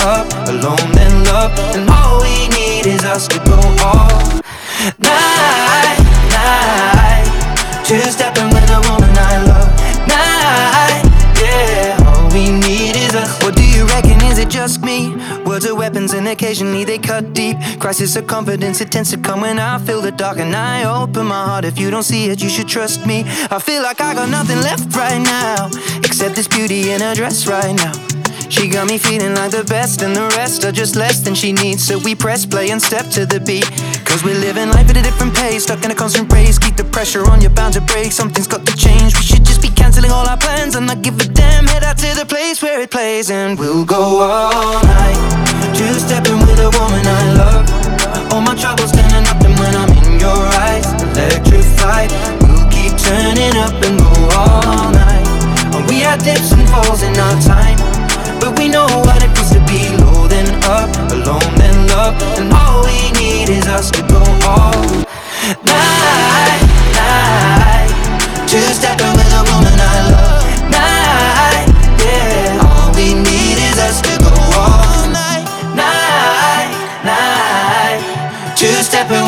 up, alone then love, and all we need is us to go all night, night. Two stepping with a woman I love, night, yeah. All we need is us. What do you reckon? Is it just me? Words are weapons and occasionally they cut deep. Crisis of confidence, it tends to come when I feel the dark and I open my heart. If you don't see it, you should trust me. I feel like I got nothing left right now, except this beauty in a dress right now. She got me feeling like the best, and the rest are just less than she needs. So we press play and step to the beat. Cause we're living life at a different pace, stuck in a constant race. Keep the pressure on, you're bound to break. Something's got to change. We should just be canceling all our plans and not give a damn. Head out to the place where it plays, and we'll go all night. Two stepping with a woman I love. All my troubles standing up, and when I'm in your eyes, electrified. We'll keep turning up and go all night. And we had dips and falls in our time, All we need is us to go all night, night, night. Two stepping